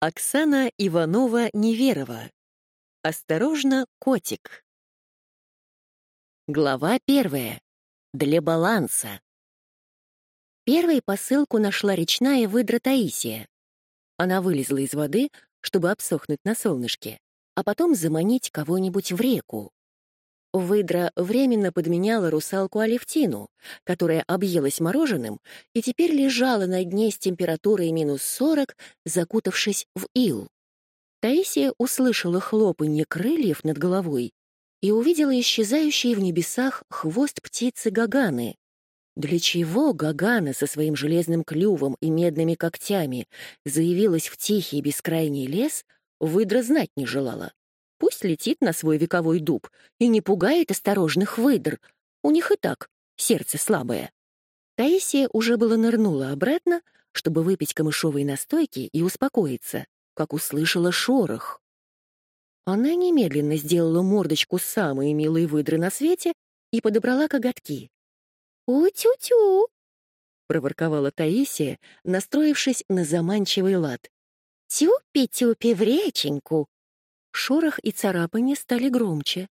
Оксана Иванова-Неверова. Осторожно, котик. Глава первая. Для баланса. Первой посылку нашла речная выдра Таисия. Она вылезла из воды, чтобы обсохнуть на солнышке, а потом заманить кого-нибудь в реку. Выдра временно подменяла русалку Алевтину, которая объелась мороженым и теперь лежала на дне с температурой минус сорок, закутавшись в ил. Таисия услышала хлопанье крыльев над головой и увидела исчезающий в небесах хвост птицы Гаганы. Для чего Гагана со своим железным клювом и медными когтями заявилась в тихий бескрайний лес, выдра знать не желала. Пусть летит на свой вековой дуб и не пугает осторожных выдр. У них и так сердце слабое. Таисия уже было нырнула обратно, чтобы выпить камышовой настойки и успокоиться, как услышала шорох. Она немедленно сделала мордочку самой милой выдры на свете и подобрала коготки. «У-тю-тю!» — проворковала Таисия, настроившись на заманчивый лад. «Тюпи-тюпи в реченьку, Шорох и царапанье стали громче.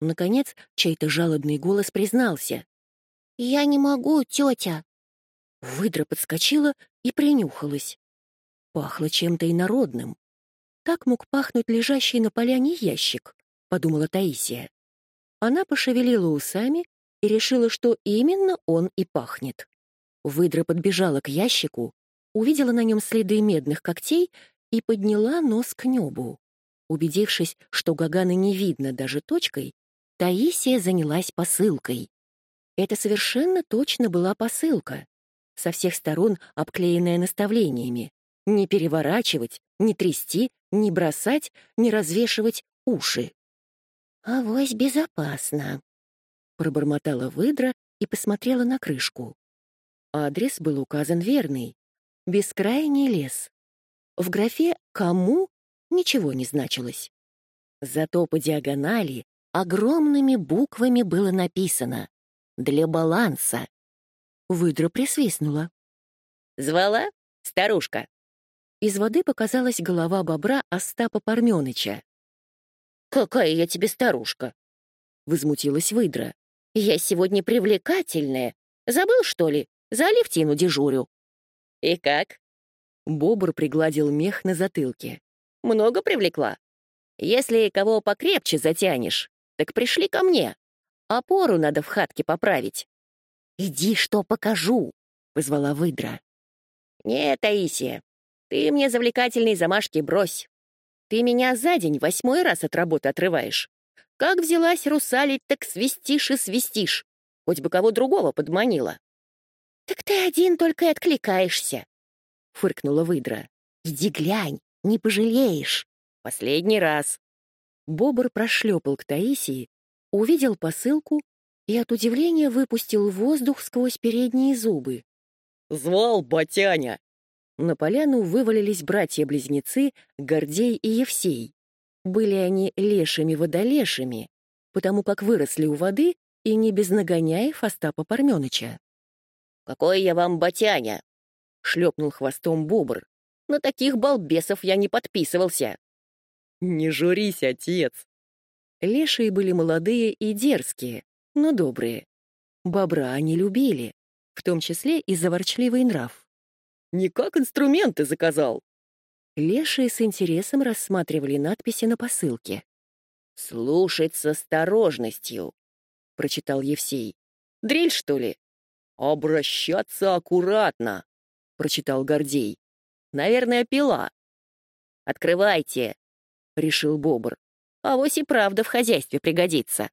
Наконец, чей-то жалобный голос признался. «Я не могу, тетя!» Выдра подскочила и принюхалась. Пахло чем-то инородным. Так мог пахнуть лежащий на поляне ящик, подумала Таисия. Она пошевелила усами и решила, что именно он и пахнет. Выдра подбежала к ящику, увидела на нем следы медных когтей и подняла нос к небу. Убедившись, что Гагана не видно даже точкой, Таисия занялась посылкой. Это совершенно точно была посылка, со всех сторон обклеенная наставлениями. Не переворачивать, не трясти, не бросать, не развешивать уши. «Авось безопасно», — пробормотала выдра и посмотрела на крышку. Адрес был указан верный. Бескрайний лес. В графе «Кому» ничего не значилось. Зато по диагонали огромными буквами было написано «Для баланса». Выдра присвистнула. «Звала? Старушка?» Из воды показалась голова бобра Остапа Парменыча. «Какая я тебе старушка?» — возмутилась выдра. «Я сегодня привлекательная. Забыл, что ли? За Алевтину дежурю». «И как?» Бобр пригладил мех на затылке. Много привлекла? Если кого покрепче затянешь, так пришли ко мне. Опору надо в хатке поправить. «Иди, что покажу», — позвала выдра. «Нет, Таисия, ты мне завлекательные замашки брось. Ты меня за день восьмой раз от работы отрываешь. Как взялась русалить, так свистишь и свистишь. Хоть бы кого другого подманила». «Так ты один только и откликаешься», — фыркнула выдра. «Иди глянь, не пожалеешь. Последний раз. Бобр прошлепал к Таисии, увидел посылку и от удивления выпустил воздух сквозь передние зубы. «Звал Батяня!» На поляну вывалились братья-близнецы Гордей и Евсей. Были они лешими-водолешими, потому как выросли у воды и не без нагоняев Остапа Парменыча. «Какой я вам Батяня!» — шлепнул хвостом бобр. На таких балбесов я не подписывался. Не журись, отец. Лешие были молодые и дерзкие, но добрые. Бобра они любили, в том числе и заворчливый нрав. «Не как инструменты заказал!» Лешие с интересом рассматривали надписи на посылке. «Слушать с осторожностью», — прочитал Евсей. «Дрель, что ли?» «Обращаться аккуратно», — прочитал Гордей. Наверное, пила. «Открывайте», — решил Бобр. «Авось и правда в хозяйстве пригодится».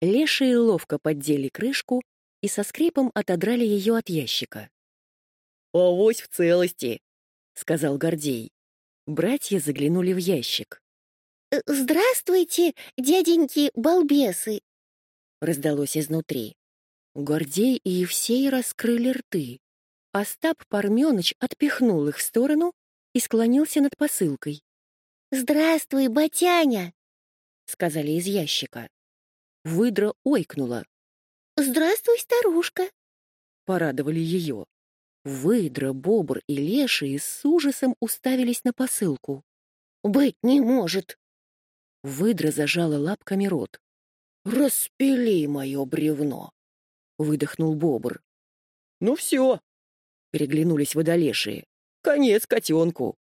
Лешие ловко поддели крышку и со скрипом отодрали ее от ящика. «Авось в целости», — сказал Гордей. Братья заглянули в ящик. «Э, «Здравствуйте, дяденьки-балбесы!» — раздалось изнутри. Гордей и Евсей раскрыли рты. Остап Парменыч отпихнул их в сторону и склонился над посылкой. «Здравствуй, Батяня!» — сказали из ящика. Выдра ойкнула. «Здравствуй, старушка!» — порадовали ее. Выдра, бобр и леший с ужасом уставились на посылку. «Быть не может!» Выдра зажала лапками рот. «Распили мое бревно!» — выдохнул бобр. «Ну все!» — переглянулись водолешие. «Конец котенку!»